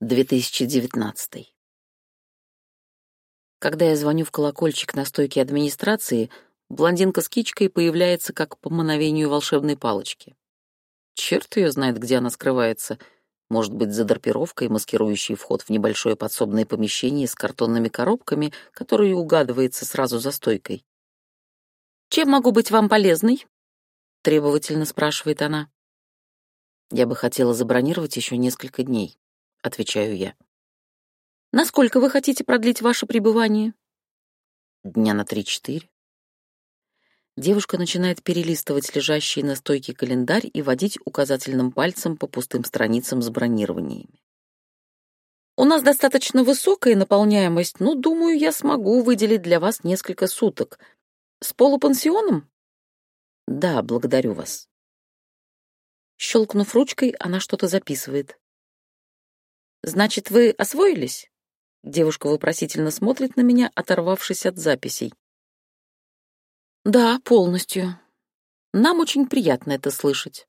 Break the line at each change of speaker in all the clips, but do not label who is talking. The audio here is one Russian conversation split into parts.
2019. Когда я звоню в колокольчик на стойке администрации, блондинка с кичкой появляется как по мановению волшебной палочки. Черт ее знает, где она скрывается. Может быть, за драпировкой, маскирующей вход в небольшое подсобное помещение с картонными коробками, которые угадывается сразу за стойкой. «Чем могу быть вам полезной?» — требовательно спрашивает она. Я бы хотела забронировать еще несколько дней. — отвечаю я. «Насколько вы хотите продлить ваше пребывание?» «Дня на три-четыре». Девушка начинает перелистывать лежащий на стойке календарь и водить указательным пальцем по пустым страницам с бронированиями. «У нас достаточно высокая наполняемость, но, думаю, я смогу выделить для вас несколько суток. С полупансионом?» «Да, благодарю вас». Щелкнув ручкой, она что-то записывает. «Значит, вы освоились?» Девушка вопросительно смотрит на меня, оторвавшись от записей. «Да, полностью. Нам очень приятно это слышать».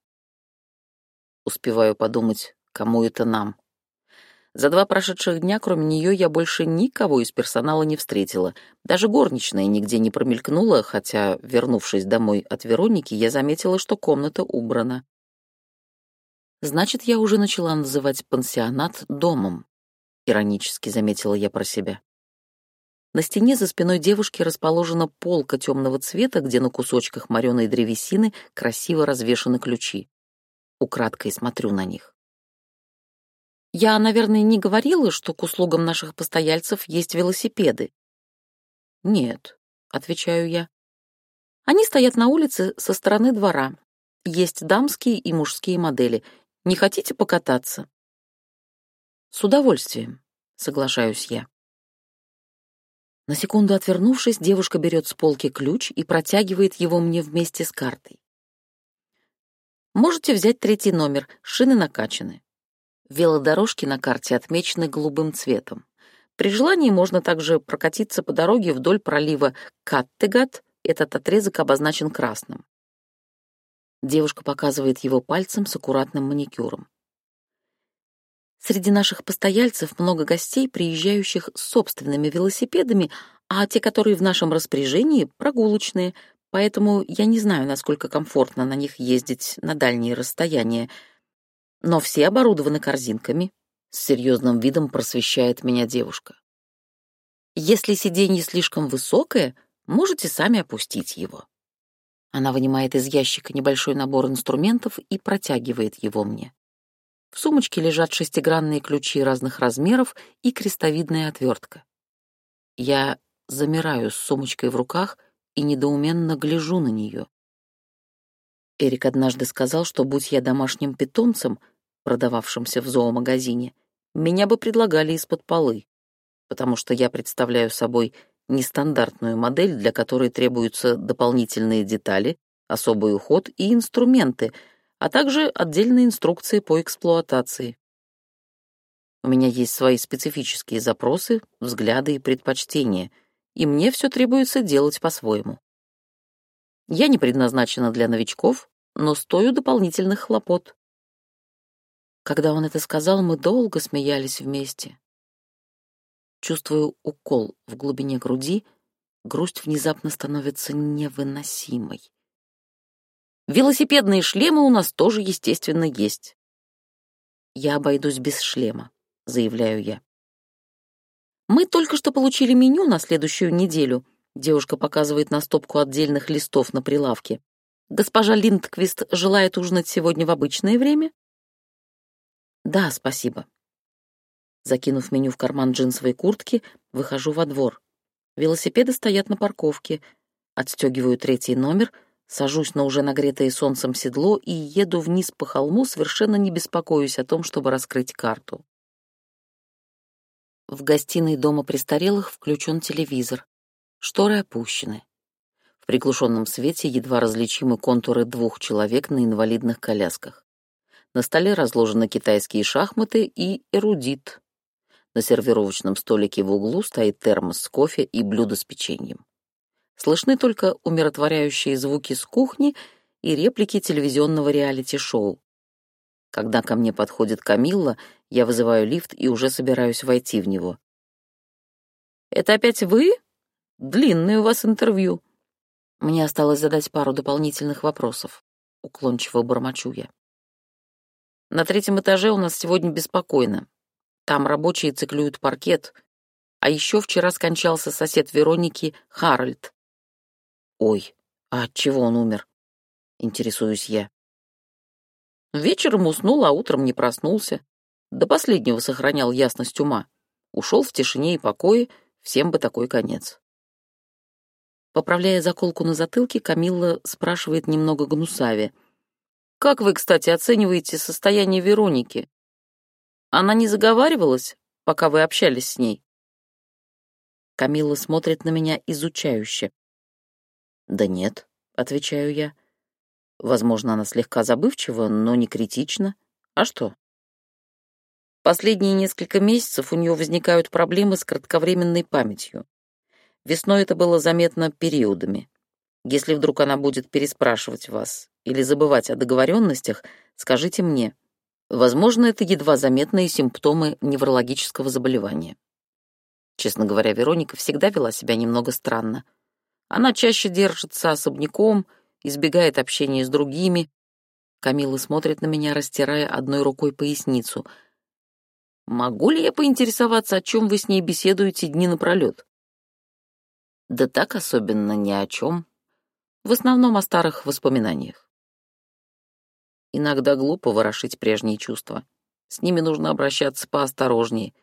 Успеваю подумать, кому это нам. За два прошедших дня, кроме нее, я больше никого из персонала не встретила. Даже горничная нигде не промелькнула, хотя, вернувшись домой от Вероники, я заметила, что комната убрана. Значит, я уже начала называть пансионат домом, иронически заметила я про себя. На стене за спиной девушки расположена полка темного цвета, где на кусочках мореной древесины красиво развешаны ключи. Украдкой смотрю на них. Я, наверное, не говорила, что к услугам наших постояльцев есть велосипеды. Нет, отвечаю я. Они стоят на улице со стороны двора. Есть дамские и мужские модели, не хотите покататься?» «С удовольствием», — соглашаюсь я. На секунду отвернувшись, девушка берет с полки ключ и протягивает его мне вместе с картой. Можете взять третий номер, шины накачаны. Велодорожки на карте отмечены голубым цветом. При желании можно также прокатиться по дороге вдоль пролива Каттегат, этот отрезок обозначен красным. Девушка показывает его пальцем с аккуратным маникюром. Среди наших постояльцев много гостей, приезжающих с собственными велосипедами, а те, которые в нашем распоряжении, прогулочные, поэтому я не знаю, насколько комфортно на них ездить на дальние расстояния. Но все оборудованы корзинками. С серьезным видом просвещает меня девушка. Если сиденье слишком высокое, можете сами опустить его. Она вынимает из ящика небольшой набор инструментов и протягивает его мне. В сумочке лежат шестигранные ключи разных размеров и крестовидная отвертка. Я замираю с сумочкой в руках и недоуменно гляжу на нее. Эрик однажды сказал, что будь я домашним питомцем, продававшимся в зоомагазине, меня бы предлагали из-под полы, потому что я представляю собой нестандартную модель, для которой требуются дополнительные детали, особый уход и инструменты, а также отдельные инструкции по эксплуатации. У меня есть свои специфические запросы, взгляды и предпочтения, и мне все требуется делать по-своему. Я не предназначена для новичков, но стою дополнительных хлопот. Когда он это сказал, мы долго смеялись вместе. Чувствую укол в глубине груди, грусть внезапно становится невыносимой. Велосипедные шлемы у нас тоже, естественно, есть. Я обойдусь без шлема, заявляю я. Мы только что получили меню на следующую неделю. Девушка показывает на стопку отдельных листов на прилавке. Госпожа Линдквист желает ужинать сегодня в обычное время? Да, спасибо. Закинув меню в карман джинсовой куртки, выхожу во двор. Велосипеды стоят на парковке. Отстегиваю третий номер, сажусь на уже нагретое солнцем седло и еду вниз по холму, совершенно не беспокоюсь о том, чтобы раскрыть карту. В гостиной дома престарелых включен телевизор. Шторы опущены. В приглушенном свете едва различимы контуры двух человек на инвалидных колясках. На столе разложены китайские шахматы и эрудит, на сервировочном столике в углу стоит термос с кофе и блюдо с печеньем. Слышны только умиротворяющие звуки с кухни и реплики телевизионного реалити-шоу. Когда ко мне подходит Камилла, я вызываю лифт и уже собираюсь войти в него. «Это опять вы? Длинное у вас интервью». Мне осталось задать пару дополнительных вопросов. Уклончиво бормочу я. На третьем этаже у нас сегодня беспокойно. Там рабочие циклюют паркет. А еще вчера скончался сосед Вероники Харальд. Ой, а от чего он умер? Интересуюсь я. Вечером уснул, а утром не проснулся. До последнего сохранял ясность ума. Ушел в тишине и покое, всем бы такой конец. Поправляя заколку на затылке, Камилла спрашивает немного гнусаве. «Как вы, кстати, оцениваете состояние Вероники? Она не заговаривалась, пока вы общались с ней?» Камилла смотрит на меня изучающе. «Да нет», — отвечаю я. Возможно, она слегка забывчива, но не критична. А что? Последние несколько месяцев у нее возникают проблемы с кратковременной памятью. Весной это было заметно периодами. Если вдруг она будет переспрашивать вас или забывать о договоренностях, скажите мне. Возможно, это едва заметные симптомы неврологического заболевания. Честно говоря, Вероника всегда вела себя немного странно. Она чаще держится особняком — избегает общения с другими. Камила смотрит на меня, растирая одной рукой поясницу. «Могу ли я поинтересоваться, о чем вы с ней беседуете дни напролет?» «Да так особенно ни о чем. В основном о старых воспоминаниях. Иногда глупо ворошить прежние чувства. С ними нужно обращаться поосторожнее.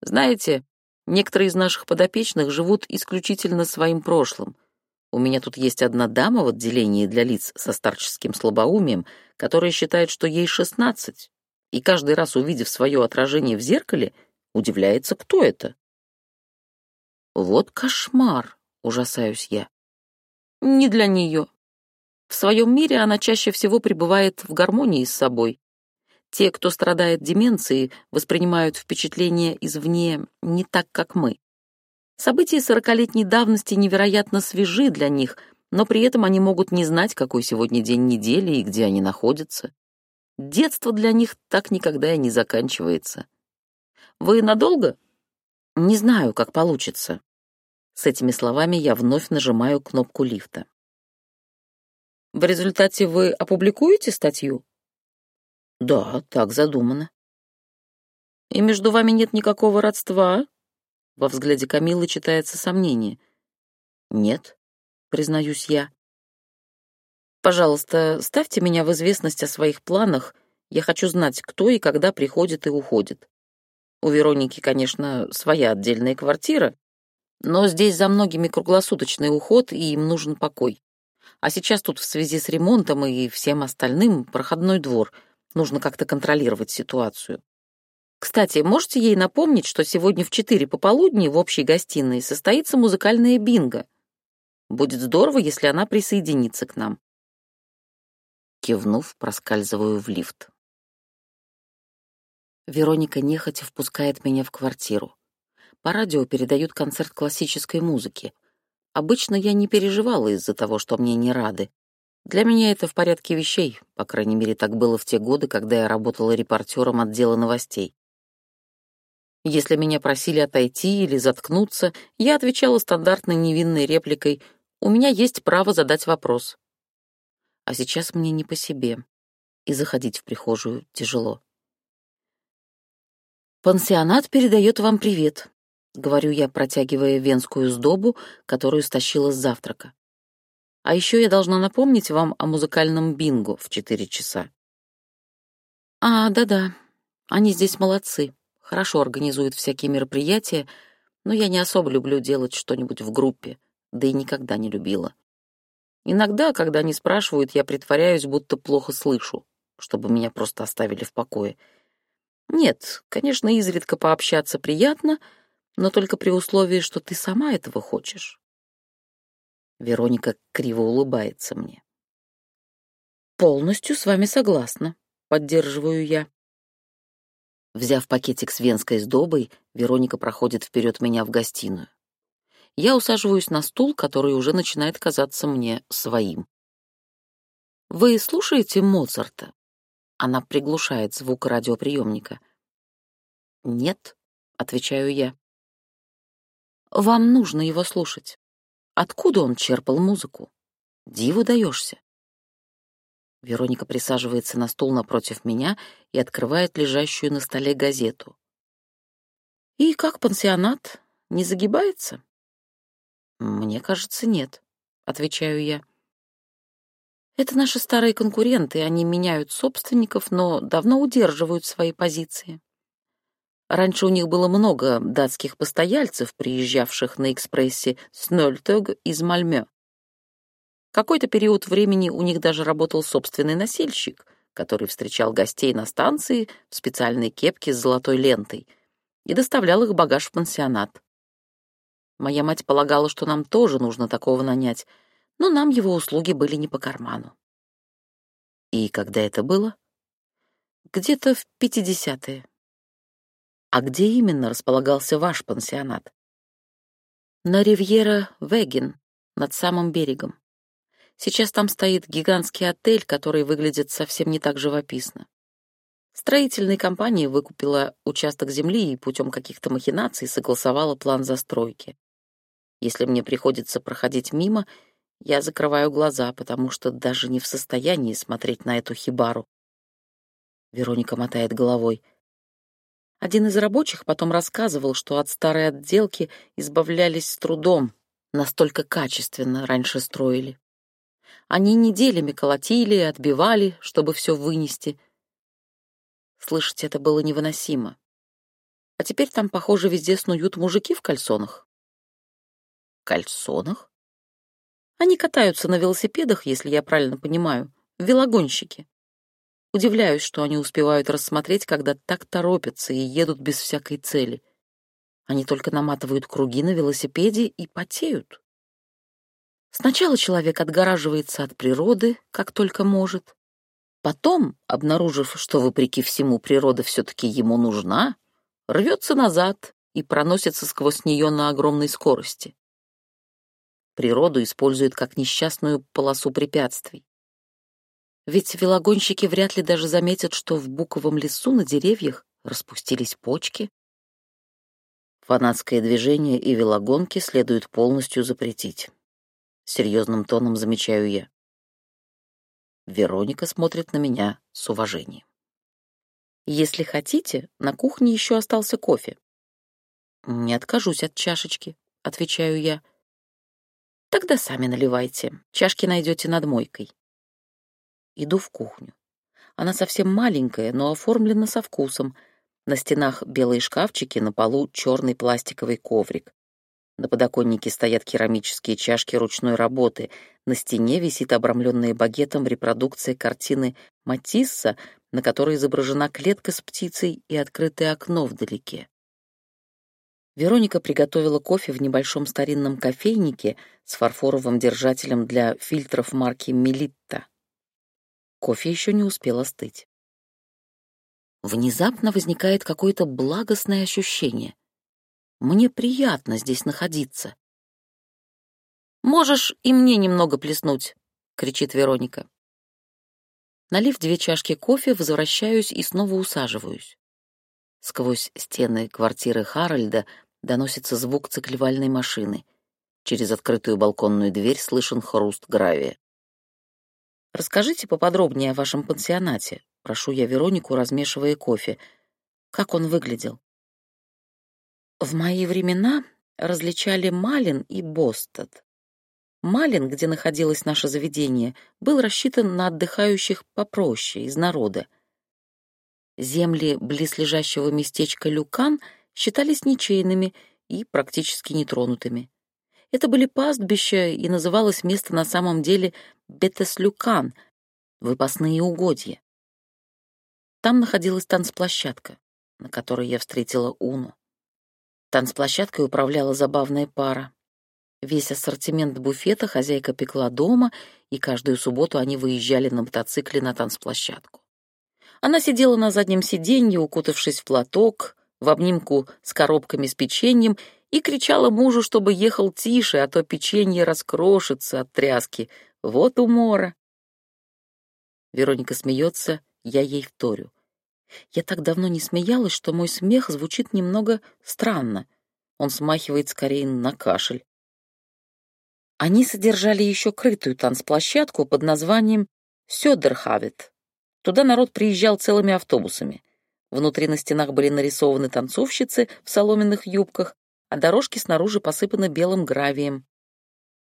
Знаете, некоторые из наших подопечных живут исключительно своим прошлым — у меня тут есть одна дама в отделении для лиц со старческим слабоумием, которая считает, что ей шестнадцать, и каждый раз, увидев свое отражение в зеркале, удивляется, кто это. Вот кошмар, ужасаюсь я. Не для нее. В своем мире она чаще всего пребывает в гармонии с собой. Те, кто страдает деменцией, воспринимают впечатления извне не так, как мы. События сорокалетней давности невероятно свежи для них, но при этом они могут не знать, какой сегодня день недели и где они находятся. Детство для них так никогда и не заканчивается. Вы надолго? Не знаю, как получится. С этими словами я вновь нажимаю кнопку лифта. В результате вы опубликуете статью? Да, так задумано. И между вами нет никакого родства? Во взгляде Камилы читается сомнение. «Нет», — признаюсь я. «Пожалуйста, ставьте меня в известность о своих планах. Я хочу знать, кто и когда приходит и уходит. У Вероники, конечно, своя отдельная квартира, но здесь за многими круглосуточный уход, и им нужен покой. А сейчас тут в связи с ремонтом и всем остальным проходной двор. Нужно как-то контролировать ситуацию. Кстати, можете ей напомнить, что сегодня в четыре пополудни в общей гостиной состоится музыкальная бинго. Будет здорово, если она присоединится к нам. Кивнув, проскальзываю в лифт. Вероника нехотя впускает меня в квартиру. По радио передают концерт классической музыки. Обычно я не переживала из-за того, что мне не рады. Для меня это в порядке вещей, по крайней мере, так было в те годы, когда я работала репортером отдела новостей. Если меня просили отойти или заткнуться, я отвечала стандартной невинной репликой «У меня есть право задать вопрос». А сейчас мне не по себе, и заходить в прихожую тяжело. «Пансионат передает вам привет», — говорю я, протягивая венскую сдобу, которую стащила с завтрака. «А еще я должна напомнить вам о музыкальном бинго в четыре часа». «А, да-да, они здесь молодцы», хорошо организует всякие мероприятия, но я не особо люблю делать что-нибудь в группе, да и никогда не любила. Иногда, когда они спрашивают, я притворяюсь, будто плохо слышу, чтобы меня просто оставили в покое. Нет, конечно, изредка пообщаться приятно, но только при условии, что ты сама этого хочешь. Вероника криво улыбается мне. «Полностью с вами согласна», — поддерживаю я. Взяв пакетик с венской сдобой, Вероника проходит вперед меня в гостиную. Я усаживаюсь на стул, который уже начинает казаться мне своим. «Вы слушаете Моцарта?» Она приглушает звук радиоприемника. «Нет», — отвечаю я. «Вам нужно его слушать. Откуда он черпал музыку? Диву даешься». Вероника присаживается на стул напротив меня и открывает лежащую на столе газету. «И как пансионат? Не загибается?» «Мне кажется, нет», — отвечаю я. «Это наши старые конкуренты, они меняют собственников, но давно удерживают свои позиции. Раньше у них было много датских постояльцев, приезжавших на экспрессе Снольтёг из Мальмё. Какой-то период времени у них даже работал собственный носильщик, который встречал гостей на станции в специальной кепке с золотой лентой и доставлял их багаж в пансионат. Моя мать полагала, что нам тоже нужно такого нанять, но нам его услуги были не по карману. И когда это было? Где-то в пятидесятые. А где именно располагался ваш пансионат? На ривьера Веген, над самым берегом. Сейчас там стоит гигантский отель, который выглядит совсем не так живописно. Строительная компания выкупила участок земли и путем каких-то махинаций согласовала план застройки. Если мне приходится проходить мимо, я закрываю глаза, потому что даже не в состоянии смотреть на эту хибару. Вероника мотает головой. Один из рабочих потом рассказывал, что от старой отделки избавлялись с трудом, настолько качественно раньше строили. Они неделями колотили и отбивали, чтобы все вынести. Слышать это было невыносимо. А теперь там, похоже, везде снуют мужики в кальсонах. Кальсонах? Они катаются на велосипедах, если я правильно понимаю, велогонщики. Удивляюсь, что они успевают рассмотреть, когда так торопятся и едут без всякой цели. Они только наматывают круги на велосипеде и потеют. Сначала человек отгораживается от природы, как только может. Потом, обнаружив, что, вопреки всему, природа все-таки ему нужна, рвется назад и проносится сквозь нее на огромной скорости. Природу использует как несчастную полосу препятствий. Ведь велогонщики вряд ли даже заметят, что в буковом лесу на деревьях распустились почки. Фанатское движение и велогонки следует полностью запретить серьезным тоном замечаю я. Вероника смотрит на меня с уважением. Если хотите, на кухне еще остался кофе. Не откажусь от чашечки, отвечаю я. Тогда сами наливайте. Чашки найдете над мойкой. Иду в кухню. Она совсем маленькая, но оформлена со вкусом. На стенах белые шкафчики, на полу черный пластиковый коврик. На подоконнике стоят керамические чашки ручной работы. На стене висит обрамленная багетом репродукция картины Матисса, на которой изображена клетка с птицей и открытое окно вдалеке. Вероника приготовила кофе в небольшом старинном кофейнике с фарфоровым держателем для фильтров марки Мелитта. Кофе еще не успел остыть. Внезапно возникает какое-то благостное ощущение. Мне приятно здесь находиться. «Можешь и мне немного плеснуть», — кричит Вероника. Налив две чашки кофе, возвращаюсь и снова усаживаюсь. Сквозь стены квартиры Харальда доносится звук циклевальной машины. Через открытую балконную дверь слышен хруст гравия. «Расскажите поподробнее о вашем пансионате», — прошу я Веронику, размешивая кофе. «Как он выглядел?» В мои времена различали Малин и Бостад. Малин, где находилось наше заведение, был рассчитан на отдыхающих попроще, из народа. Земли близлежащего местечка Люкан считались ничейными и практически нетронутыми. Это были пастбища, и называлось место на самом деле Бетеслюкан, выпасные угодья. Там находилась танцплощадка, на которой я встретила Уну. Танцплощадкой управляла забавная пара. Весь ассортимент буфета хозяйка пекла дома, и каждую субботу они выезжали на мотоцикле на танцплощадку. Она сидела на заднем сиденье, укутавшись в платок, в обнимку с коробками с печеньем, и кричала мужу, чтобы ехал тише, а то печенье раскрошится от тряски. Вот умора. Вероника смеется, я ей вторю. Я так давно не смеялась, что мой смех звучит немного странно. Он смахивает скорее на кашель. Они содержали еще крытую танцплощадку под названием Сёдерхавет. Туда народ приезжал целыми автобусами. Внутри на стенах были нарисованы танцовщицы в соломенных юбках, а дорожки снаружи посыпаны белым гравием.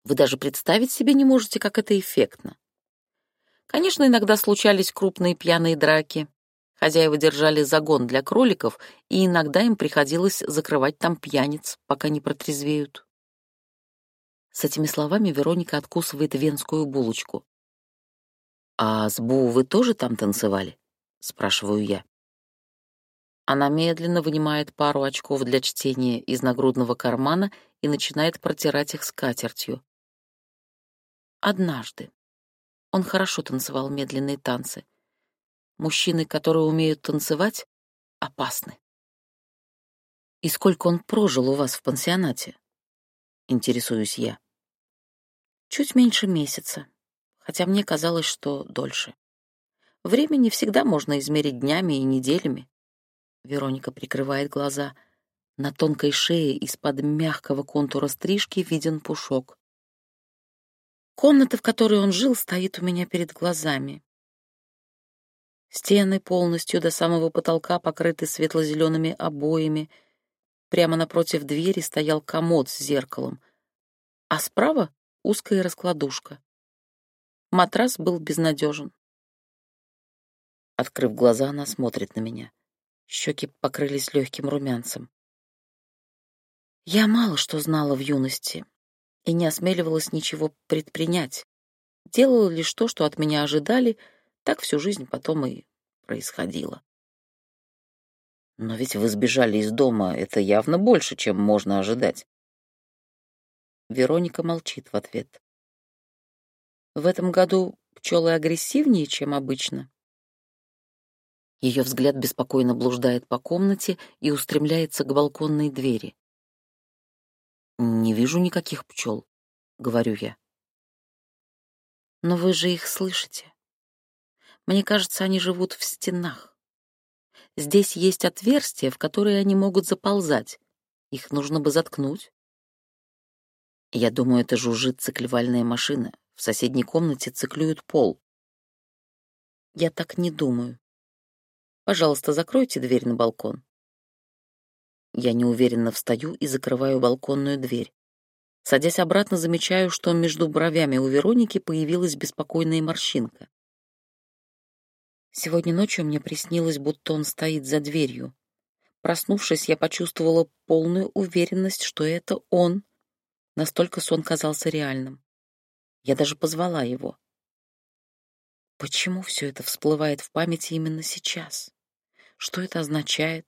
Вы даже представить себе не можете, как это эффектно. Конечно, иногда случались крупные пьяные драки. Хозяева держали загон для кроликов, и иногда им приходилось закрывать там пьяниц, пока не протрезвеют. С этими словами Вероника откусывает венскую булочку. «А с Бу вы тоже там танцевали?» — спрашиваю я. Она медленно вынимает пару очков для чтения из нагрудного кармана и начинает протирать их скатертью. Однажды. Он хорошо танцевал медленные танцы. Мужчины, которые умеют танцевать, опасны. «И сколько он прожил у вас в пансионате?» — интересуюсь я. «Чуть меньше месяца, хотя мне казалось, что дольше. Время не всегда можно измерить днями и неделями. Вероника прикрывает глаза. На тонкой шее из-под мягкого контура стрижки виден пушок. Комната, в которой он жил, стоит у меня перед глазами. Стены полностью до самого потолка покрыты светло-зелеными обоями. Прямо напротив двери стоял комод с зеркалом, а справа — узкая раскладушка. Матрас был безнадежен. Открыв глаза, она смотрит на меня. Щеки покрылись легким румянцем. Я мало что знала в юности и не осмеливалась ничего предпринять. Делала лишь то, что от меня ожидали, так всю жизнь потом и происходило. Но ведь вы сбежали из дома, это явно больше, чем можно ожидать. Вероника молчит в ответ. В этом году пчелы агрессивнее, чем обычно. Ее взгляд беспокойно блуждает по комнате и устремляется к балконной двери. «Не вижу никаких пчел», — говорю я. «Но вы же их слышите. Мне кажется, они живут в стенах. Здесь есть отверстия, в которые они могут заползать. Их нужно бы заткнуть». Я думаю, это жужжит циклевальная машина. В соседней комнате циклюют пол. Я так не думаю. Пожалуйста, закройте дверь на балкон. Я неуверенно встаю и закрываю балконную дверь. Садясь обратно, замечаю, что между бровями у Вероники появилась беспокойная морщинка. Сегодня ночью мне приснилось, будто он стоит за дверью. Проснувшись, я почувствовала полную уверенность, что это он. Настолько сон казался реальным. Я даже позвала его. Почему все это всплывает в памяти именно сейчас? Что это означает?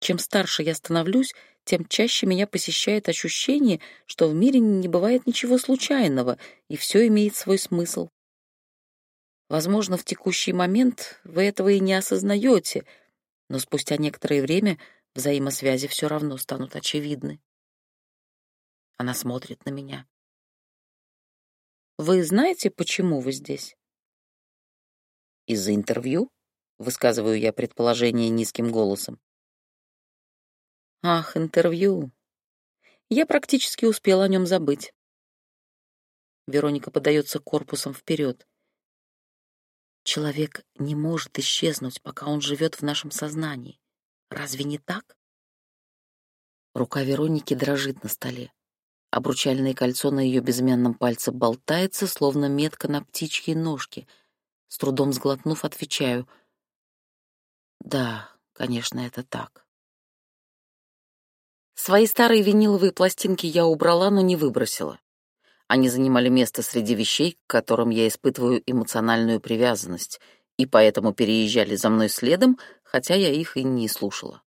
Чем старше я становлюсь, тем чаще меня посещает ощущение, что в мире не бывает ничего случайного, и все имеет свой смысл. Возможно, в текущий момент вы этого и не осознаете, но спустя некоторое время взаимосвязи все равно станут очевидны. Она смотрит на меня. «Вы знаете, почему вы здесь?» «Из-за интервью?» — высказываю я предположение низким голосом. «Ах, интервью. Я практически успела о нем забыть». Вероника подается корпусом вперед. Человек не может исчезнуть, пока он живет в нашем сознании. Разве не так? Рука Вероники дрожит на столе. Обручальное кольцо на ее безымянном пальце болтается, словно метка на птичьей ножке — с трудом сглотнув, отвечаю. Да, конечно, это так. Свои старые виниловые пластинки я убрала, но не выбросила. Они занимали место среди вещей, к которым я испытываю эмоциональную привязанность, и поэтому переезжали за мной следом, хотя я их и не слушала.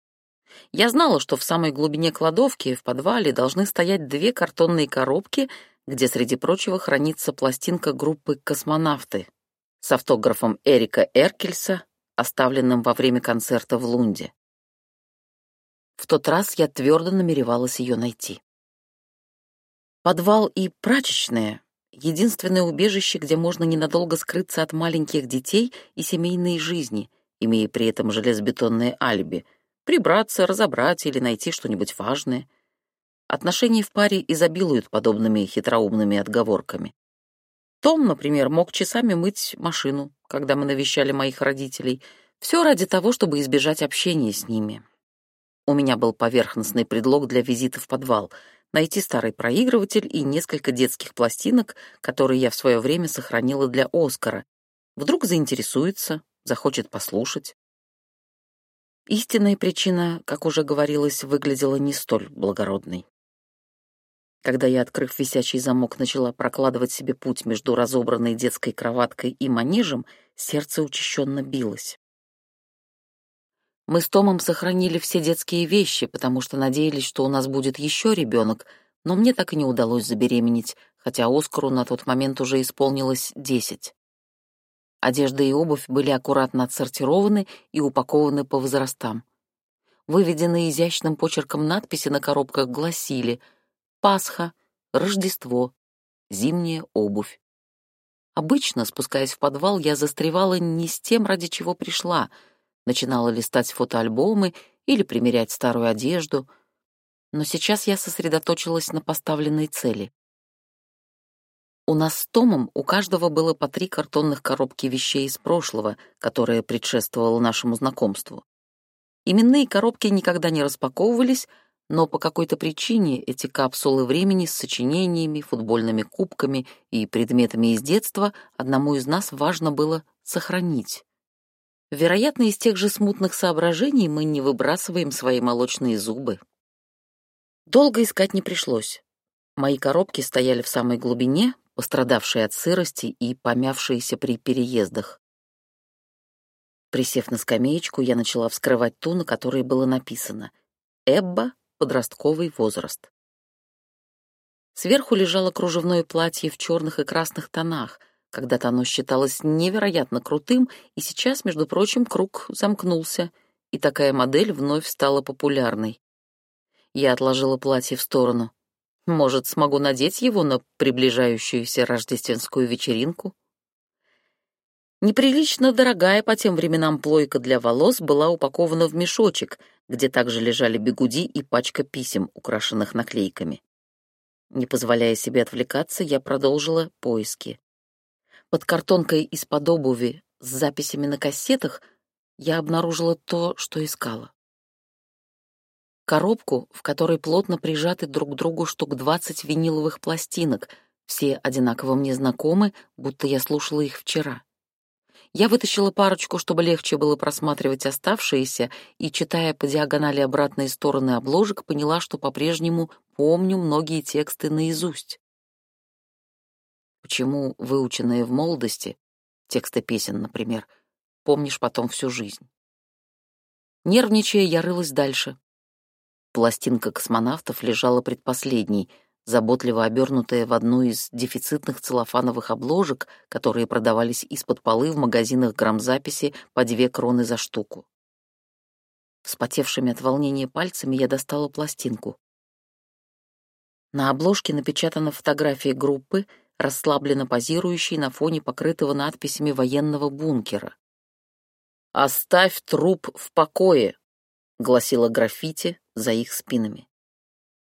Я знала, что в самой глубине кладовки, в подвале, должны стоять две картонные коробки, где, среди прочего, хранится пластинка группы «Космонавты», с автографом Эрика Эркельса, оставленным во время концерта в Лунде. В тот раз я твердо намеревалась ее найти. Подвал и прачечная единственное убежище, где можно ненадолго скрыться от маленьких детей и семейной жизни, имея при этом железобетонное алиби, прибраться, разобрать или найти что-нибудь важное. Отношения в паре изобилуют подобными хитроумными отговорками. Том, например, мог часами мыть машину, когда мы навещали моих родителей, все ради того, чтобы избежать общения с ними. У меня был поверхностный предлог для визита в подвал — найти старый проигрыватель и несколько детских пластинок, которые я в свое время сохранила для Оскара. Вдруг заинтересуется, захочет послушать. Истинная причина, как уже говорилось, выглядела не столь благородной. Когда я, открыв висячий замок, начала прокладывать себе путь между разобранной детской кроваткой и манежем, сердце учащенно билось. Мы с Томом сохранили все детские вещи, потому что надеялись, что у нас будет еще ребенок, но мне так и не удалось забеременеть, хотя Оскару на тот момент уже исполнилось десять. Одежда и обувь были аккуратно отсортированы и упакованы по возрастам. Выведенные изящным почерком надписи на коробках гласили «Пасха», «Рождество», «Зимняя обувь». Обычно, спускаясь в подвал, я застревала не с тем, ради чего пришла — начинала листать фотоальбомы или примерять старую одежду, но сейчас я сосредоточилась на поставленной цели. У нас с Томом у каждого было по три картонных коробки вещей из прошлого, которое предшествовало нашему знакомству. Именные коробки никогда не распаковывались, но по какой-то причине эти капсулы времени с сочинениями, футбольными кубками и предметами из детства одному из нас важно было сохранить. Вероятно, из тех же смутных соображений мы не выбрасываем свои молочные зубы. Долго искать не пришлось. Мои коробки стояли в самой глубине, пострадавшие от сырости и помявшиеся при переездах. Присев на скамеечку, я начала вскрывать ту, на которой было написано «Эбба. Подростковый возраст». Сверху лежало кружевное платье в черных и красных тонах — когда-то оно считалось невероятно крутым, и сейчас, между прочим, круг замкнулся, и такая модель вновь стала популярной. Я отложила платье в сторону. Может, смогу надеть его на приближающуюся рождественскую вечеринку? Неприлично дорогая по тем временам плойка для волос была упакована в мешочек, где также лежали бегуди и пачка писем, украшенных наклейками. Не позволяя себе отвлекаться, я продолжила поиски. Под картонкой из-под обуви с записями на кассетах я обнаружила то, что искала. Коробку, в которой плотно прижаты друг к другу штук 20 виниловых пластинок, все одинаково мне знакомы, будто я слушала их вчера. Я вытащила парочку, чтобы легче было просматривать оставшиеся, и, читая по диагонали обратные стороны обложек, поняла, что по-прежнему помню многие тексты наизусть почему выученные в молодости, тексты песен, например, помнишь потом всю жизнь. Нервничая, я рылась дальше. Пластинка космонавтов лежала предпоследней, заботливо обернутая в одну из дефицитных целлофановых обложек, которые продавались из-под полы в магазинах грамзаписи по две кроны за штуку. Вспотевшими от волнения пальцами я достала пластинку. На обложке напечатана фотография группы — расслабленно позирующий на фоне покрытого надписями военного бункера. «Оставь труп в покое», — гласило граффити за их спинами.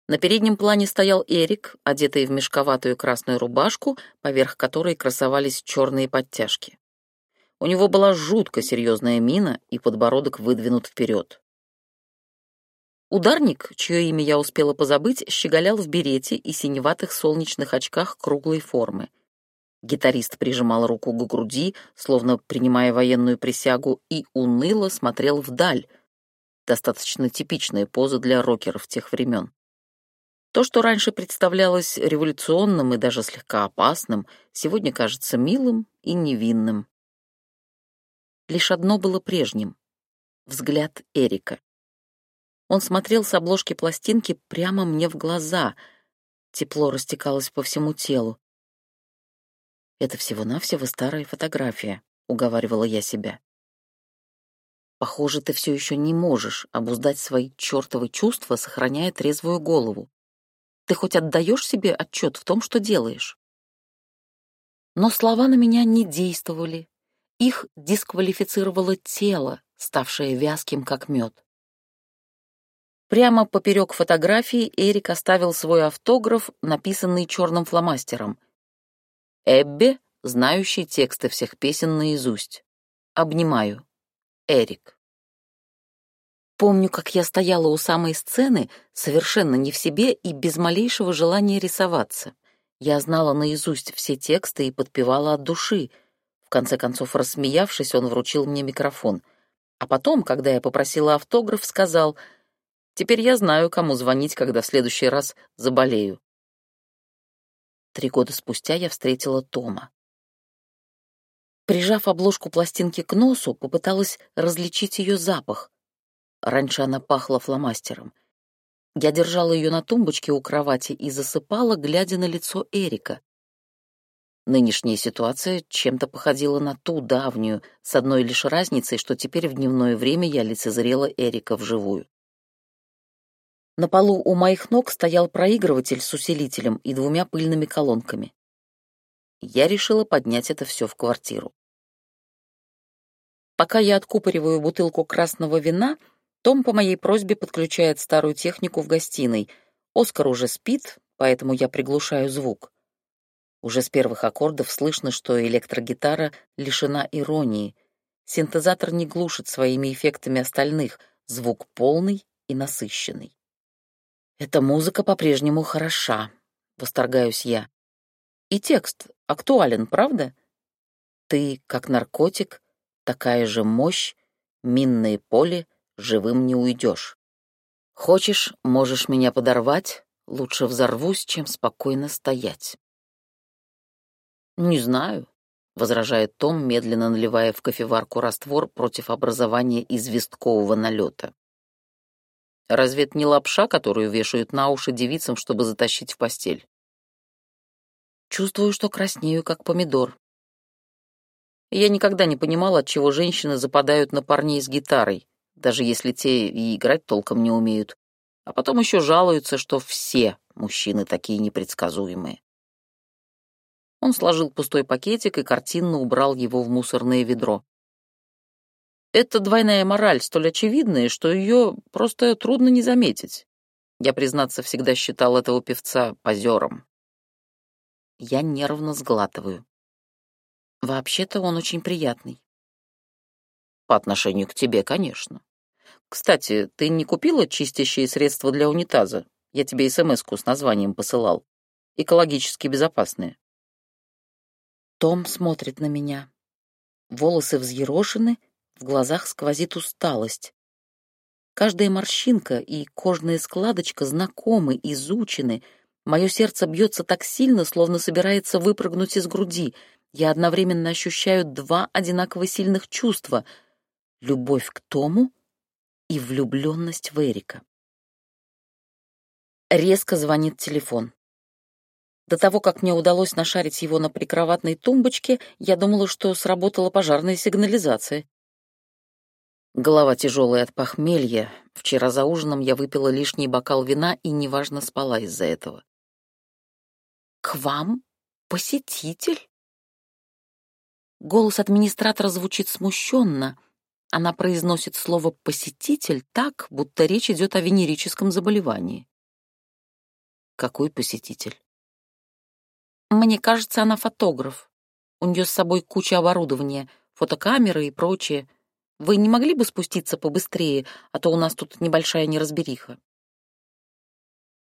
На переднем плане стоял Эрик, одетый в мешковатую красную рубашку, поверх которой красовались черные подтяжки. У него была жутко серьезная мина и подбородок выдвинут вперед. Ударник, чье имя я успела позабыть, щеголял в берете и синеватых солнечных очках круглой формы. Гитарист прижимал руку к груди, словно принимая военную присягу, и уныло смотрел вдаль. Достаточно типичная поза для рокеров тех времен. То, что раньше представлялось революционным и даже слегка опасным, сегодня кажется милым и невинным. Лишь одно было прежним — взгляд Эрика. Он смотрел с обложки пластинки прямо мне в глаза. Тепло растекалось по всему телу. «Это всего-навсего старая фотография», — уговаривала я себя. «Похоже, ты все еще не можешь обуздать свои чертовы чувства, сохраняя трезвую голову. Ты хоть отдаешь себе отчет в том, что делаешь?» Но слова на меня не действовали. Их дисквалифицировало тело, ставшее вязким, как мед. Прямо поперек фотографии Эрик оставил свой автограф, написанный черным фломастером. «Эбби, знающий тексты всех песен наизусть. Обнимаю. Эрик». Помню, как я стояла у самой сцены, совершенно не в себе и без малейшего желания рисоваться. Я знала наизусть все тексты и подпевала от души. В конце концов, рассмеявшись, он вручил мне микрофон. А потом, когда я попросила автограф, сказал, «Теперь я знаю, кому звонить, когда в следующий раз заболею». Три года спустя я встретила Тома. Прижав обложку пластинки к носу, попыталась различить ее запах — Раньше она пахла фломастером. Я держала ее на тумбочке у кровати и засыпала, глядя на лицо Эрика. Нынешняя ситуация чем-то походила на ту давнюю, с одной лишь разницей, что теперь в дневное время я лицезрела Эрика вживую. На полу у моих ног стоял проигрыватель с усилителем и двумя пыльными колонками. Я решила поднять это все в квартиру. Пока я откупориваю бутылку красного вина, том по моей просьбе подключает старую технику в гостиной. Оскар уже спит, поэтому я приглушаю звук. Уже с первых аккордов слышно, что электрогитара лишена иронии. Синтезатор не глушит своими эффектами остальных, звук полный и насыщенный. Эта музыка по-прежнему хороша, восторгаюсь я. И текст актуален, правда? Ты, как наркотик, такая же мощь, минное поле — живым не уйдешь. Хочешь, можешь меня подорвать, лучше взорвусь, чем спокойно стоять. Не знаю, возражает Том, медленно наливая в кофеварку раствор против образования известкового налета. Разве это не лапша, которую вешают на уши девицам, чтобы затащить в постель? Чувствую, что краснею, как помидор. Я никогда не понимала, от чего женщины западают на парней с гитарой, даже если те и играть толком не умеют. А потом еще жалуются, что все мужчины такие непредсказуемые. Он сложил пустой пакетик и картинно убрал его в мусорное ведро. Это двойная мораль столь очевидная, что ее просто трудно не заметить. Я, признаться, всегда считал этого певца позером. Я нервно сглатываю. Вообще-то он очень приятный. По отношению к тебе, конечно. Кстати, ты не купила чистящие средства для унитаза? Я тебе СМС-ку с названием посылал. Экологически безопасные. Том смотрит на меня. Волосы взъерошены, в глазах сквозит усталость. Каждая морщинка и кожная складочка знакомы, изучены. Мое сердце бьется так сильно, словно собирается выпрыгнуть из груди. Я одновременно ощущаю два одинаково сильных чувства — любовь к Тому и влюбленность в Эрика. Резко звонит телефон. До того, как мне удалось нашарить его на прикроватной тумбочке, я думала, что сработала пожарная сигнализация. Голова тяжелая от похмелья. Вчера за ужином я выпила лишний бокал вина и неважно спала из-за этого. «К вам посетитель?» Голос администратора звучит смущенно — она произносит слово «посетитель» так, будто речь идет о венерическом заболевании. Какой посетитель? Мне кажется, она фотограф. У нее с собой куча оборудования, фотокамеры и прочее. Вы не могли бы спуститься побыстрее, а то у нас тут небольшая неразбериха.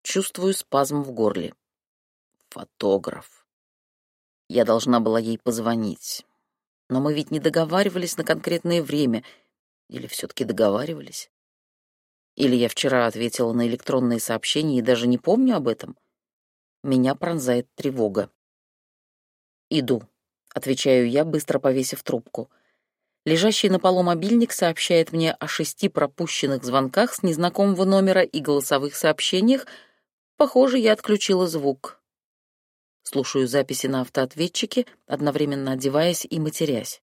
Чувствую спазм в горле. Фотограф. Я должна была ей позвонить. Но мы ведь не договаривались на конкретное время. Или все-таки договаривались? Или я вчера ответила на электронные сообщения и даже не помню об этом? Меня пронзает тревога. «Иду», — отвечаю я, быстро повесив трубку. Лежащий на полу мобильник сообщает мне о шести пропущенных звонках с незнакомого номера и голосовых сообщениях. Похоже, я отключила звук. Слушаю записи на автоответчике, одновременно одеваясь и матерясь.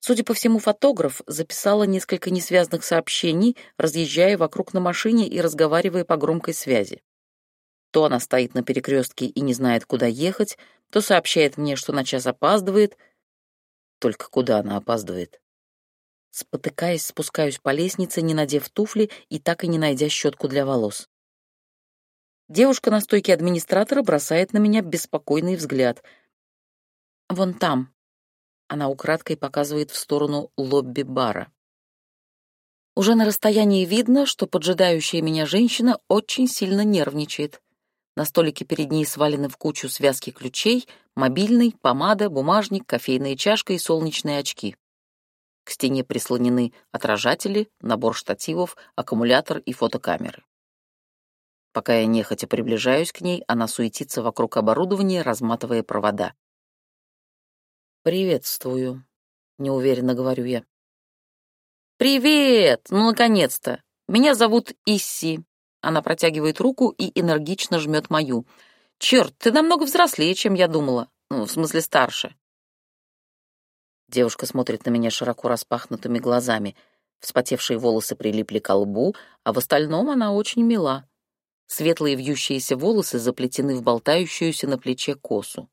Судя по всему, фотограф записала несколько несвязанных сообщений, разъезжая вокруг на машине и разговаривая по громкой связи. То она стоит на перекрестке и не знает, куда ехать, то сообщает мне, что на час опаздывает. Только куда она опаздывает? Спотыкаясь, спускаюсь по лестнице, не надев туфли и так и не найдя щетку для волос. Девушка на стойке администратора бросает на меня беспокойный взгляд. «Вон там». Она украдкой показывает в сторону лобби-бара. Уже на расстоянии видно, что поджидающая меня женщина очень сильно нервничает. На столике перед ней свалены в кучу связки ключей, мобильный, помада, бумажник, кофейная чашка и солнечные очки. К стене прислонены отражатели, набор штативов, аккумулятор и фотокамеры. Пока я нехотя приближаюсь к ней, она суетится вокруг оборудования, разматывая провода. «Приветствую», — неуверенно говорю я. «Привет! Ну, наконец-то! Меня зовут Исси». Она протягивает руку и энергично жмет мою. «Черт, ты намного взрослее, чем я думала. Ну, в смысле, старше». Девушка смотрит на меня широко распахнутыми глазами. Вспотевшие волосы прилипли к лбу, а в остальном она очень мила. Светлые вьющиеся волосы заплетены в болтающуюся на плече косу.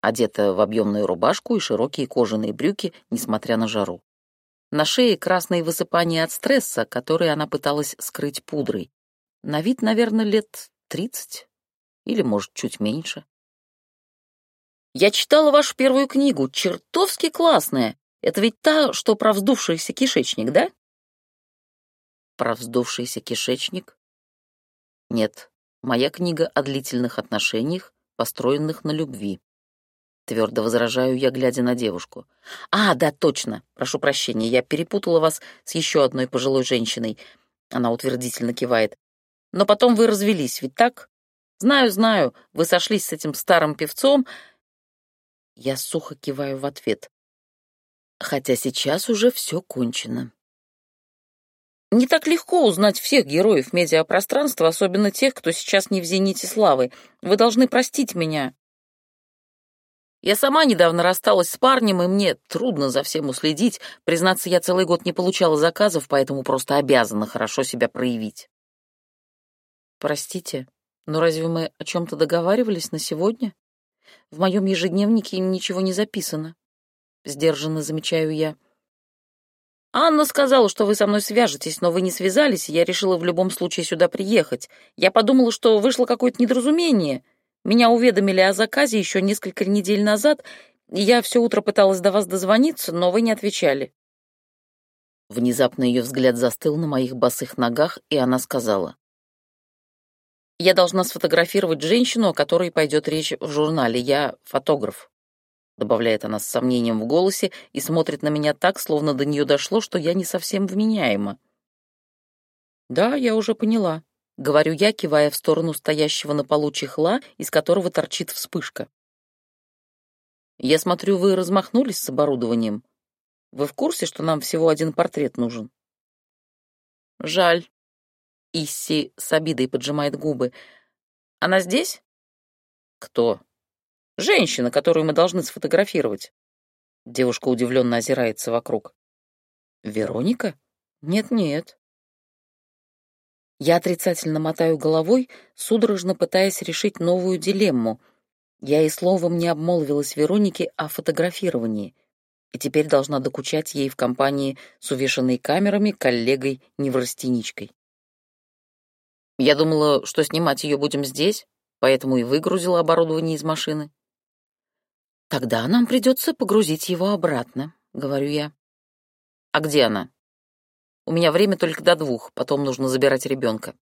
Одета в объемную рубашку и широкие кожаные брюки, несмотря на жару. На шее красные высыпания от стресса, которые она пыталась скрыть пудрой. На вид, наверное, лет тридцать. Или, может, чуть меньше. Я читала вашу первую книгу, чертовски классная. Это ведь та, что про вздувшийся кишечник, да? Про вздувшийся кишечник? Нет, моя книга о длительных отношениях, построенных на любви. Твердо возражаю я, глядя на девушку. «А, да, точно. Прошу прощения, я перепутала вас с еще одной пожилой женщиной». Она утвердительно кивает. «Но потом вы развелись, ведь так? Знаю, знаю, вы сошлись с этим старым певцом, я сухо киваю в ответ. Хотя сейчас уже все кончено. Не так легко узнать всех героев медиапространства, особенно тех, кто сейчас не в зените славы. Вы должны простить меня. Я сама недавно рассталась с парнем, и мне трудно за всем уследить. Признаться, я целый год не получала заказов, поэтому просто обязана хорошо себя проявить. Простите, но разве мы о чем-то договаривались на сегодня? В моем ежедневнике ничего не записано. Сдержанно замечаю я. Анна сказала, что вы со мной свяжетесь, но вы не связались, и я решила в любом случае сюда приехать. Я подумала, что вышло какое-то недоразумение. Меня уведомили о заказе еще несколько недель назад, и я все утро пыталась до вас дозвониться, но вы не отвечали. Внезапно ее взгляд застыл на моих босых ногах, и она сказала. Я должна сфотографировать женщину, о которой пойдет речь в журнале. Я фотограф», — добавляет она с сомнением в голосе и смотрит на меня так, словно до нее дошло, что я не совсем вменяема. «Да, я уже поняла», — говорю я, кивая в сторону стоящего на полу чехла, из которого торчит вспышка. «Я смотрю, вы размахнулись с оборудованием. Вы в курсе, что нам всего один портрет нужен?» «Жаль», Исси с обидой поджимает губы. «Она здесь?» «Кто?» «Женщина, которую мы должны сфотографировать». Девушка удивленно озирается вокруг. «Вероника? Нет-нет». Я отрицательно мотаю головой, судорожно пытаясь решить новую дилемму. Я и словом не обмолвилась Веронике о фотографировании, и теперь должна докучать ей в компании с увешанной камерами коллегой-неврастеничкой. Я думала, что снимать ее будем здесь, поэтому и выгрузила оборудование из машины. Тогда нам придется погрузить его обратно, говорю я. А где она? У меня время только до двух, потом нужно забирать ребенка.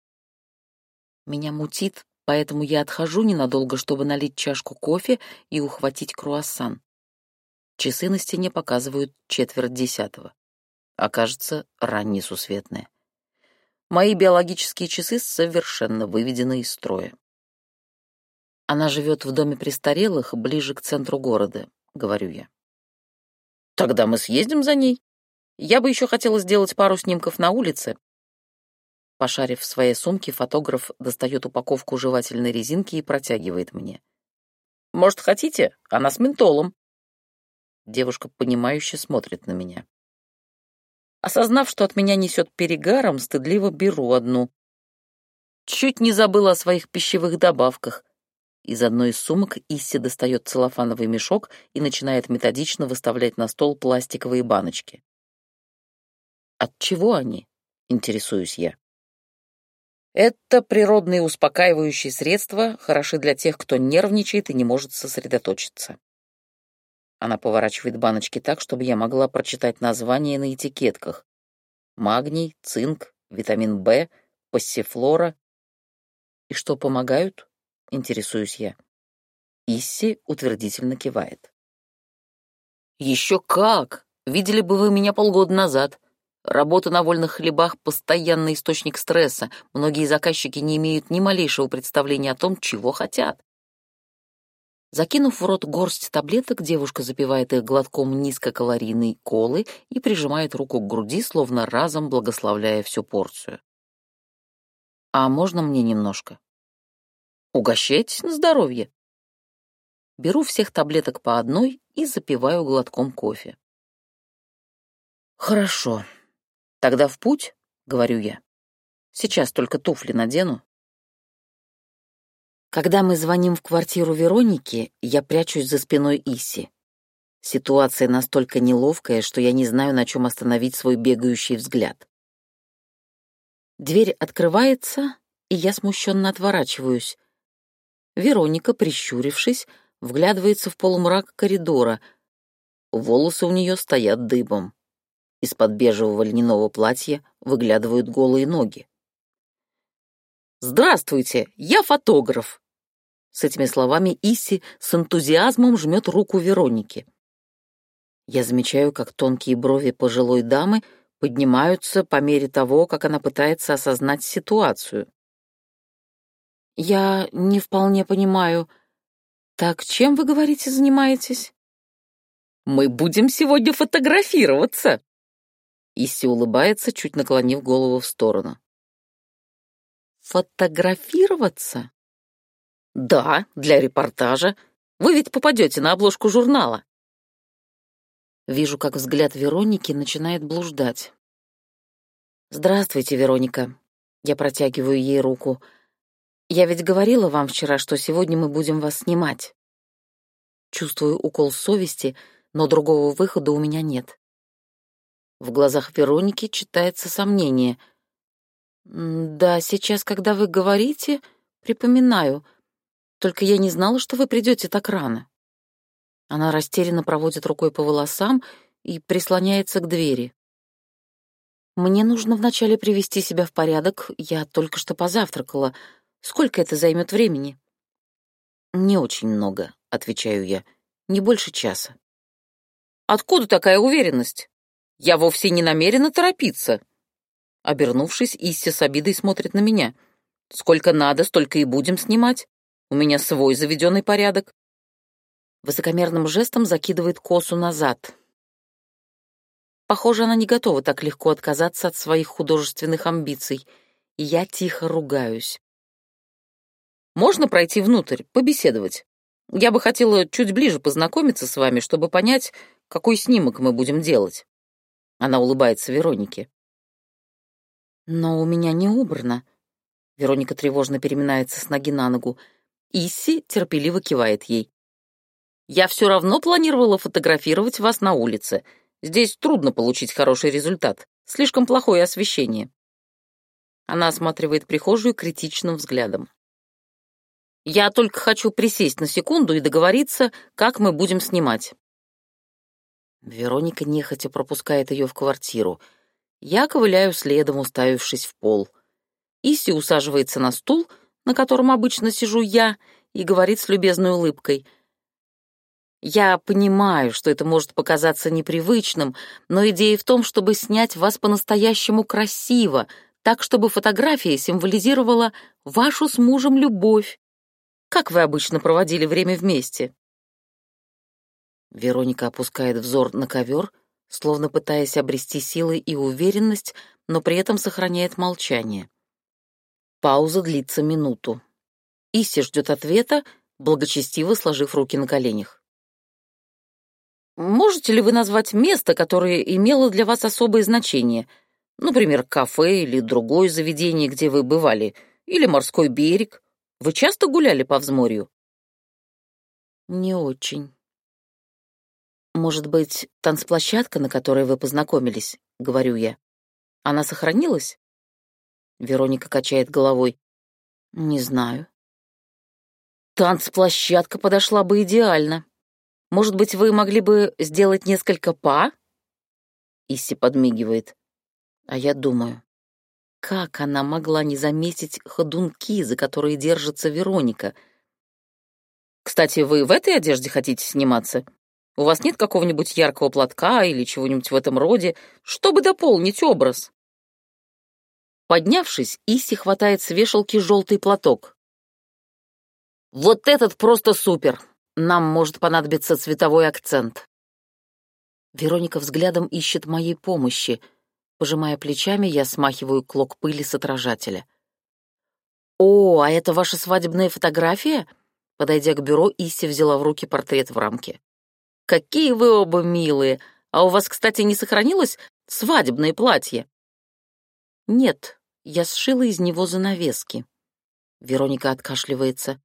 Меня мутит, поэтому я отхожу ненадолго, чтобы налить чашку кофе и ухватить круассан. Часы на стене показывают четверть десятого. Окажется, раннесусветное. Мои биологические часы совершенно выведены из строя. Она живет в доме престарелых, ближе к центру города, говорю я. Тогда мы съездим за ней. Я бы еще хотела сделать пару снимков на улице. Пошарив в своей сумке, фотограф достает упаковку жевательной резинки и протягивает мне. Может, хотите? Она с ментолом. Девушка, понимающе смотрит на меня. Осознав, что от меня несет перегаром, стыдливо беру одну. чуть не забыла о своих пищевых добавках. Из одной из сумок Исси достает целлофановый мешок и начинает методично выставлять на стол пластиковые баночки. От чего они? Интересуюсь я. Это природные успокаивающие средства, хороши для тех, кто нервничает и не может сосредоточиться. Она поворачивает баночки так, чтобы я могла прочитать названия на этикетках. Магний, цинк, витамин В, пассифлора. И что помогают? Интересуюсь я. Исси утвердительно кивает. Еще как! Видели бы вы меня полгода назад. Работа на вольных хлебах — постоянный источник стресса. Многие заказчики не имеют ни малейшего представления о том, чего хотят. Закинув в рот горсть таблеток, девушка запивает их глотком низкокалорийной колы и прижимает руку к груди, словно разом благословляя всю порцию. «А можно мне немножко?» «Угощайтесь на здоровье!» Беру всех таблеток по одной и запиваю глотком кофе. «Хорошо», «Тогда в путь», — говорю я. «Сейчас только туфли надену». Когда мы звоним в квартиру Вероники, я прячусь за спиной Иси. Ситуация настолько неловкая, что я не знаю, на чем остановить свой бегающий взгляд. Дверь открывается, и я смущенно отворачиваюсь. Вероника, прищурившись, вглядывается в полумрак коридора. Волосы у нее стоят дыбом. Из-под бежевого льняного платья выглядывают голые ноги. «Здравствуйте, я фотограф!» С этими словами Исси с энтузиазмом жмет руку Вероники. Я замечаю, как тонкие брови пожилой дамы поднимаются по мере того, как она пытается осознать ситуацию. «Я не вполне понимаю. Так чем, вы говорите, занимаетесь?» «Мы будем сегодня фотографироваться!» Исси улыбается, чуть наклонив голову в сторону. «Фотографироваться?» «Да, для репортажа. Вы ведь попадете на обложку журнала». Вижу, как взгляд Вероники начинает блуждать. «Здравствуйте, Вероника». Я протягиваю ей руку. «Я ведь говорила вам вчера, что сегодня мы будем вас снимать». Чувствую укол совести, но другого выхода у меня нет. В глазах Вероники читается сомнение. «Да, сейчас, когда вы говорите, припоминаю. Только я не знала, что вы придете так рано». Она растерянно проводит рукой по волосам и прислоняется к двери. «Мне нужно вначале привести себя в порядок. Я только что позавтракала. Сколько это займет времени?» «Не очень много», — отвечаю я. «Не больше часа». «Откуда такая уверенность?» Я вовсе не намерена торопиться. Обернувшись, Исси с обидой смотрит на меня. Сколько надо, столько и будем снимать. У меня свой заведенный порядок. Высокомерным жестом закидывает косу назад. Похоже, она не готова так легко отказаться от своих художественных амбиций, и я тихо ругаюсь. Можно пройти внутрь, побеседовать? Я бы хотела чуть ближе познакомиться с вами, чтобы понять, какой снимок мы будем делать. Она улыбается Веронике. «Но у меня не убрано». Вероника тревожно переминается с ноги на ногу. Исси терпеливо кивает ей. «Я все равно планировала фотографировать вас на улице. Здесь трудно получить хороший результат. Слишком плохое освещение». Она осматривает прихожую критичным взглядом. «Я только хочу присесть на секунду и договориться, как мы будем снимать. Вероника нехотя пропускает ее в квартиру. Я ковыляю следом, уставившись в пол. Иси усаживается на стул, на котором обычно сижу я, и говорит с любезной улыбкой. «Я понимаю, что это может показаться непривычным, но идея в том, чтобы снять вас по-настоящему красиво, так, чтобы фотография символизировала вашу с мужем любовь. Как вы обычно проводили время вместе?» Вероника опускает взор на ковер, словно пытаясь обрести силы и уверенность, но при этом сохраняет молчание. Пауза длится минуту. Иси ждет ответа, благочестиво сложив руки на коленях. «Можете ли вы назвать место, которое имело для вас особое значение? Например, кафе или другое заведение, где вы бывали? или морской берег. Вы часто гуляли по взморью?»
«Не очень». «Может быть, танцплощадка, на которой вы познакомились?» — говорю я. «Она сохранилась?» Вероника качает головой. «Не знаю». «Танцплощадка подошла бы идеально. Может быть, вы могли бы сделать несколько па?» Исси подмигивает. А я думаю, как она могла не заметить ходунки, за которые держится Вероника?
«Кстати, вы в этой одежде хотите сниматься? У вас нет какого-нибудь яркого платка или чего-нибудь в этом роде, чтобы дополнить образ?» Поднявшись, Исси хватает с вешалки желтый платок. «Вот этот просто супер! Нам может понадобиться цветовой акцент».
Вероника взглядом ищет моей помощи — Пожимая плечами, я смахиваю клок пыли с отражателя. «О, а это ваша свадебная фотография?» Подойдя к бюро, Исси взяла в руки портрет в рамке. «Какие вы оба милые! А у вас, кстати, не сохранилось свадебное платье?» «Нет, я сшила из него занавески». Вероника откашливается.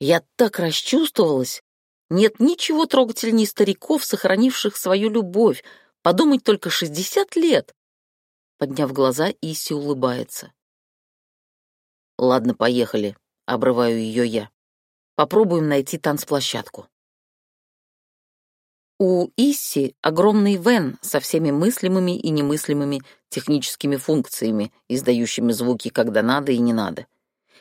«Я так расчувствовалась! Нет ничего трогательней стариков, сохранивших свою любовь, Подумать только, шестьдесят лет!» Подняв глаза, Иси улыбается. «Ладно, поехали», — обрываю ее я. «Попробуем найти танцплощадку». У Исси огромный вен со всеми мыслимыми и немыслимыми техническими функциями, издающими звуки, когда надо и не надо.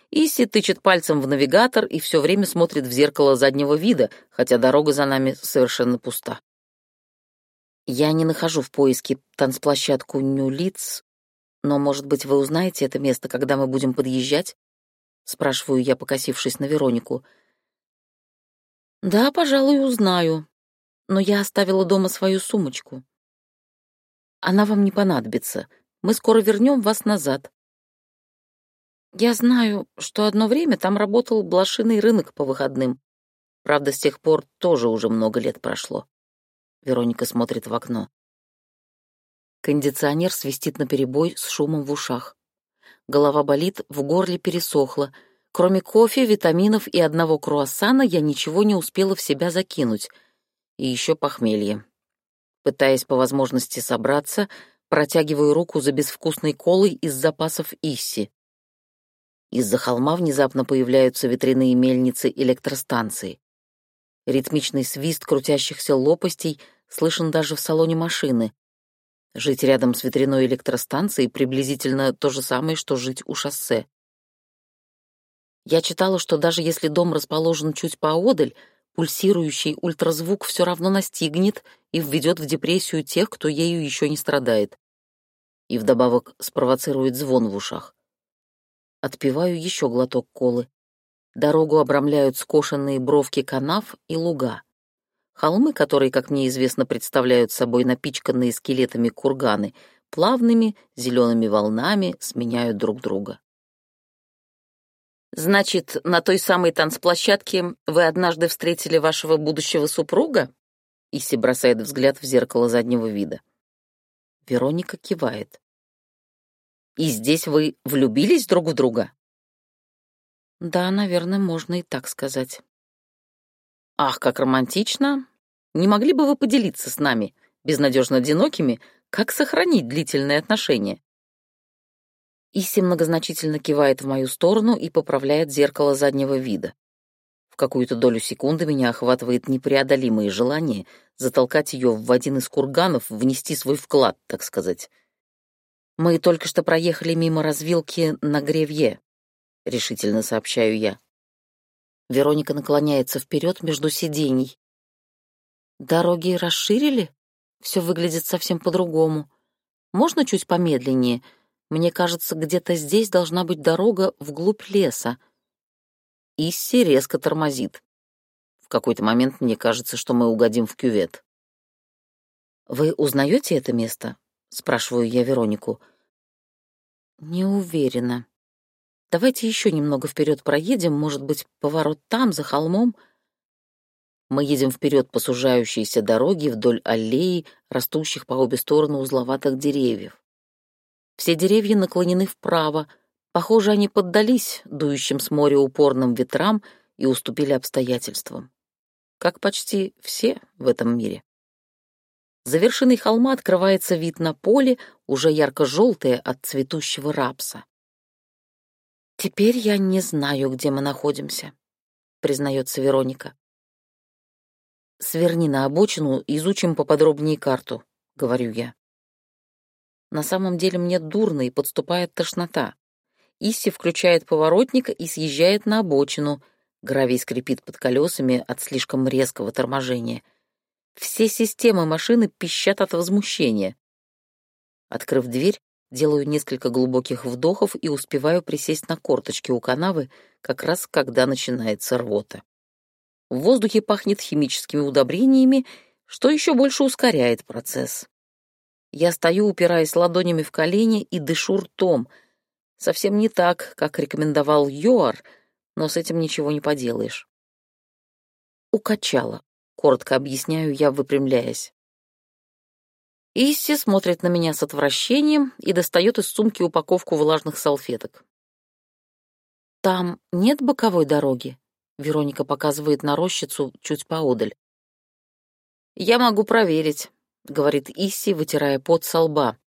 Исси тычет пальцем в навигатор и все время смотрит в зеркало заднего вида, хотя дорога за нами совершенно пуста. Я не нахожу в поиске танцплощадку Нюлиц, но, может быть, вы узнаете это место, когда мы будем подъезжать? Спрашиваю я, покосившись на Веронику. Да, пожалуй, узнаю, но я оставила дома свою сумочку. Она вам не понадобится. Мы скоро вернем вас назад. Я знаю, что одно время там работал блошиный рынок по выходным. Правда, с тех пор тоже уже много лет прошло. Вероника смотрит в окно. Кондиционер свистит на перебой с шумом в ушах. Голова болит, в горле пересохло. Кроме кофе, витаминов и одного круассана я ничего не успела в себя закинуть. И еще похмелье. Пытаясь по возможности собраться, протягиваю руку за безвкусной колой из запасов Исси. Из-за холма внезапно появляются ветряные мельницы электростанции. Ритмичный свист крутящихся лопастей — слышен даже в салоне машины. Жить рядом с ветряной электростанцией приблизительно то же самое, что жить у шоссе. Я читала, что даже если дом расположен чуть поодаль, пульсирующий ультразвук все равно настигнет и введет в депрессию тех, кто ею еще не страдает. И вдобавок спровоцирует звон в ушах. Отпиваю еще глоток колы. Дорогу обрамляют скошенные бровки канав и луга. Холмы, которые, как мне известно, представляют собой напичканные скелетами курганы, плавными зелеными волнами сменяют друг друга. «Значит, на той самой танцплощадке вы однажды встретили вашего будущего супруга?» Иси бросает взгляд в зеркало заднего вида. Вероника кивает. «И здесь вы влюбились друг в друга?» «Да, наверное, можно и так сказать». «Ах, как романтично! Не могли бы вы поделиться с нами, безнадежно одинокими, как сохранить длительные отношения?» Иси многозначительно кивает в мою сторону и поправляет зеркало заднего вида. В какую-то долю секунды меня охватывает непреодолимое желание затолкать ее в один из курганов, внести свой вклад, так сказать. «Мы только что проехали мимо развилки на Гревье», — решительно сообщаю я. Вероника наклоняется вперед между сидений. Дороги расширили? Все выглядит совсем по-другому. Можно чуть помедленнее? Мне кажется, где-то здесь должна быть дорога вглубь леса. Исси резко тормозит. В какой-то момент мне кажется, что мы угодим в кювет. «Вы узнаете это место?» — спрашиваю я Веронику. «Не уверена», Давайте еще немного вперед проедем, может быть, поворот там, за холмом. Мы едем вперед по сужающейся дороге вдоль аллеи, растущих по обе стороны узловатых деревьев. Все деревья наклонены вправо, Похоже, они поддались дующим с моря упорным ветрам и уступили обстоятельствам. Как почти все в этом мире. За вершиной холма открывается вид на поле, уже ярко-желтое от цветущего рапса. «Теперь я не знаю, где мы находимся», — признается Вероника. «Сверни на обочину, изучим поподробнее карту», — говорю я. На самом деле мне дурно и подступает тошнота. Исси включает поворотник и съезжает на обочину. Гравий скрипит под колесами от слишком резкого торможения. Все системы машины пищат от возмущения. Открыв дверь, делаю несколько глубоких вдохов и успеваю присесть на корточки у канавы, как раз когда начинается рвота. В воздухе пахнет химическими удобрениями, что еще больше ускоряет процесс. Я стою, упираясь ладонями в колени и дышу ртом. Совсем не так, как рекомендовал Йоар, но с этим ничего не поделаешь. Укачала, коротко объясняю я, выпрямляясь. Исси смотрит на меня с отвращением и достает из сумки упаковку влажных салфеток. «Там нет боковой дороги?» — Вероника показывает на рощицу чуть поодаль. «Я могу проверить», — говорит Исси, вытирая пот со лба.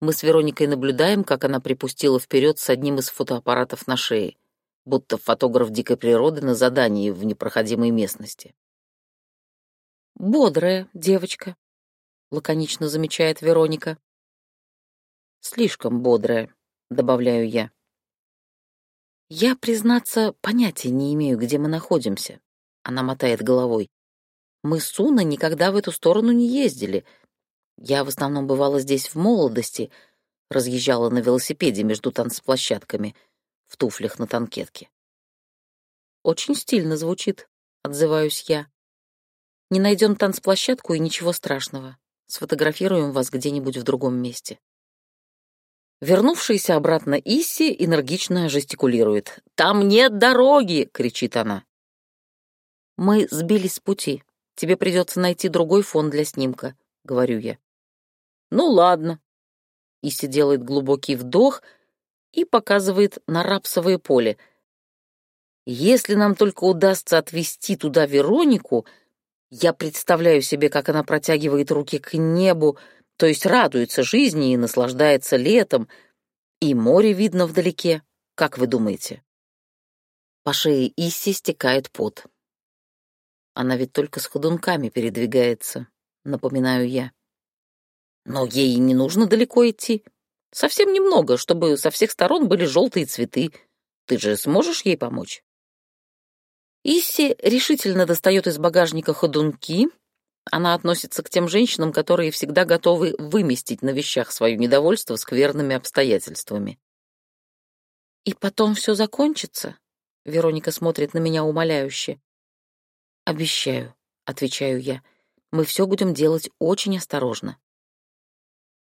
Мы с Вероникой наблюдаем, как она припустила вперед с одним из фотоаппаратов на шее, будто фотограф дикой природы на задании в непроходимой местности. «Бодрая девочка», — лаконично замечает Вероника. «Слишком бодрая», — добавляю я. «Я, признаться, понятия не имею, где мы находимся», — она мотает головой. Мы с Суна никогда в эту сторону не ездили. Я в основном бывала здесь в молодости, разъезжала на велосипеде между танцплощадками, в туфлях на танкетке. Очень стильно звучит, отзываюсь я. Не найдем танцплощадку и ничего страшного. Сфотографируем вас где-нибудь в другом месте. Вернувшаяся обратно Исси энергично жестикулирует. «Там нет дороги!» — кричит она. Мы сбились с пути. Тебе придется найти другой фон для снимка», — говорю я. «Ну ладно». Иси делает глубокий вдох и показывает на рапсовое поле. «Если нам только удастся отвезти туда Веронику, я представляю себе, как она протягивает руки к небу, то есть радуется жизни и наслаждается летом, и море видно вдалеке. Как вы думаете?» По шее Исси стекает пот. Она ведь только с ходунками передвигается, напоминаю я. Но ей не нужно далеко идти. Совсем немного, чтобы со всех сторон были желтые цветы. Ты же сможешь ей помочь? Исси решительно достает из багажника ходунки. Она относится к тем женщинам, которые всегда готовы выместить на вещах свое недовольство скверными обстоятельствами. «И потом все закончится?» Вероника смотрит на меня умоляюще. «Обещаю», — отвечаю я, — «мы все будем делать очень осторожно».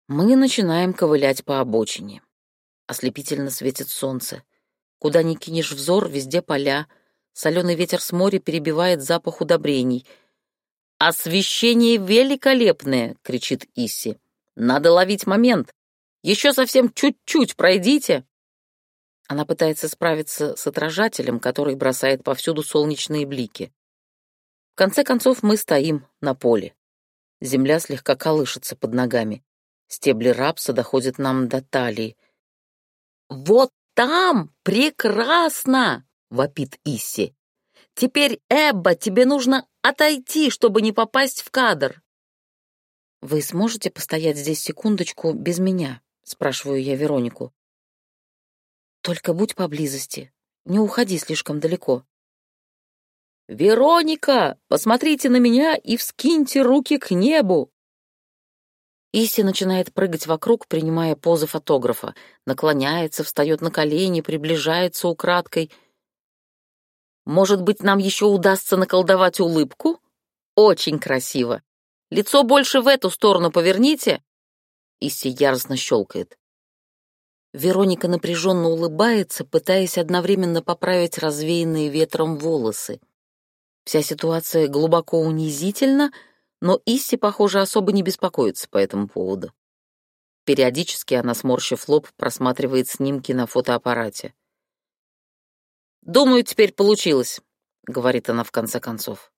Мы начинаем ковылять по обочине. Ослепительно светит солнце. Куда ни кинешь взор, везде поля. Соленый ветер с моря перебивает запах удобрений. «Освещение великолепное!» — кричит Исси. «Надо ловить момент. Еще совсем чуть-чуть пройдите!» Она пытается справиться с отражателем, который бросает повсюду солнечные блики конце концов мы стоим на поле. Земля слегка колышется под ногами. Стебли рапса доходят нам до талии. «Вот там прекрасно!» — вопит Исси. «Теперь, Эбба, тебе нужно отойти, чтобы не попасть в кадр». «Вы сможете постоять здесь секундочку без меня?» — спрашиваю я Веронику. «Только будь поблизости. Не уходи слишком далеко». «Вероника, посмотрите на меня и вскиньте руки к небу!» Иси начинает прыгать вокруг, принимая позы фотографа, наклоняется, встает на колени, приближается украдкой. «Может быть, нам еще удастся наколдовать улыбку? Очень красиво! Лицо больше в эту сторону поверните!» Иси яростно щелкает. Вероника напряженно улыбается, пытаясь одновременно поправить развеянные ветром волосы. Вся ситуация глубоко унизительна, но Исси, похоже, особо не беспокоится по этому поводу. Периодически она, сморщив лоб, просматривает снимки на фотоаппарате. «Думаю, теперь получилось», — говорит она в конце концов.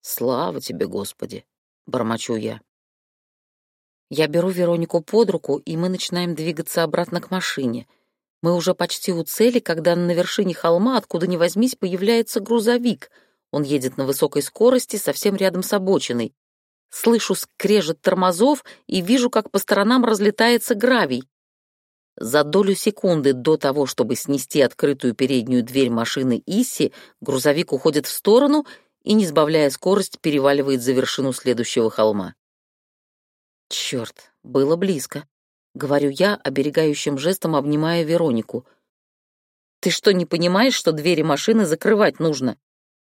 «Слава тебе, Господи!» — бормочу я. Я беру Веронику под руку, и мы начинаем двигаться обратно к машине. Мы уже почти у цели, когда на вершине холма, откуда ни возьмись, появляется грузовик. Он едет на высокой скорости, совсем рядом с обочиной. Слышу скрежет тормозов и вижу, как по сторонам разлетается гравий. За долю секунды до того, чтобы снести открытую переднюю дверь машины Исси, грузовик уходит в сторону и, не сбавляя скорость, переваливает за вершину следующего холма. Черт, было близко. Говорю я, оберегающим жестом обнимая Веронику. «Ты что, не понимаешь, что двери машины закрывать нужно?»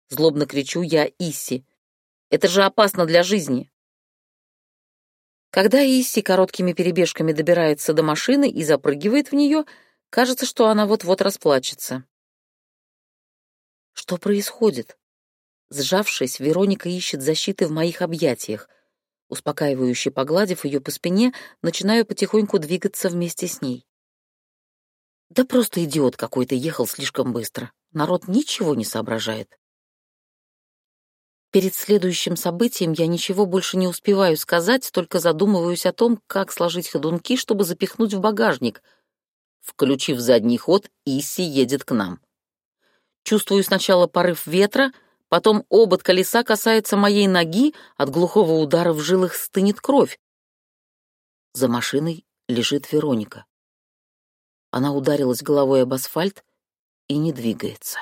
Злобно кричу я Исси. «Это же опасно для жизни!» Когда Исси короткими перебежками добирается до машины и запрыгивает в нее, кажется, что она вот-вот расплачется. Что происходит? Сжавшись, Вероника ищет защиты в моих объятиях. Успокаивающе погладив ее по спине, начинаю потихоньку двигаться вместе с ней. Да просто идиот какой-то ехал слишком быстро. Народ ничего не соображает. Перед следующим событием я ничего больше не успеваю сказать, только задумываюсь о том, как сложить ходунки, чтобы запихнуть в багажник. Включив задний ход, Исси едет к нам. Чувствую сначала порыв ветра, потом обод колеса касается моей ноги, от глухого удара в жилах стынет кровь. За машиной лежит Вероника. Она ударилась головой об асфальт и не двигается.